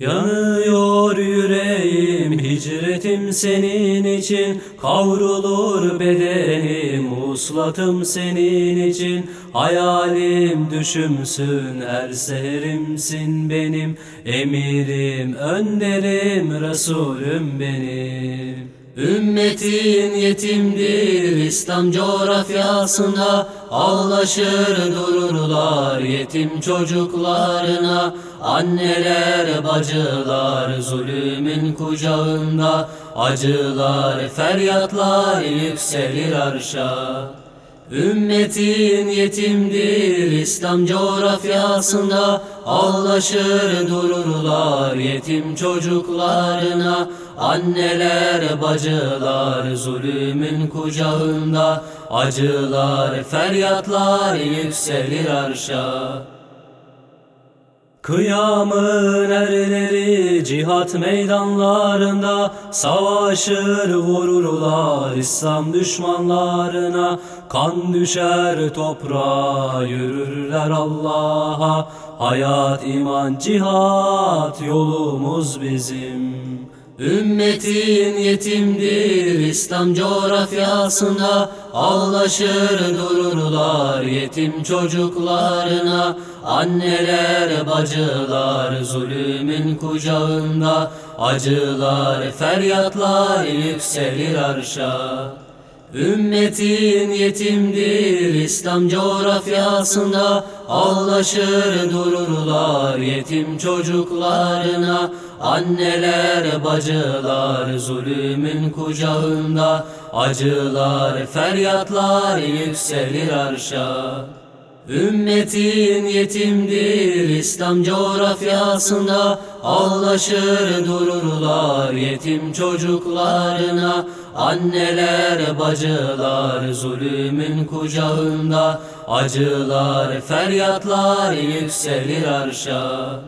Yanıyor yüreğim hicretim senin için. Kavrulur bedenim uslatım senin için. Hayalim düşümsün her seherimsin benim. Emirim önderim Resulüm benim. Ümmetin yetimdir İslam coğrafyasında Ağlaşır dururlar yetim çocuklarına Anneler bacılar zulümün kucağında Acılar feryatlar yükselir arşa Ümmetin yetimdir İslam coğrafyasında Ağlaşır dururlar yetim çocuklarına. Anneler bacılar zulümün kucağında Acılar feryatlar yükselir arşa. Kıyamın erleri cihat meydanlarında Savaşır vururlar İslam düşmanlarına Kan düşer toprağa yürürler Allah'a. Hayat iman cihat yolumuz bizim Ümmetin yetimdir İslam coğrafyasında Ağlaşır dururlar yetim çocuklarına. Anneler bacılar zulümün kucağında Acılar feryatlar yükselir arşa Ümmetin yetimdir İslam coğrafyasında Ağlaşır dururlar yetim çocuklarına. Anneler bacılar zulümün kucağında Acılar feryatlar yükselir arşa. Ümmetin yetimdir İslam coğrafyasında Ağlaşır dururlar yetim çocuklarına Anneler bacılar zulümün kucağında Acılar feryatlar yükselir arşa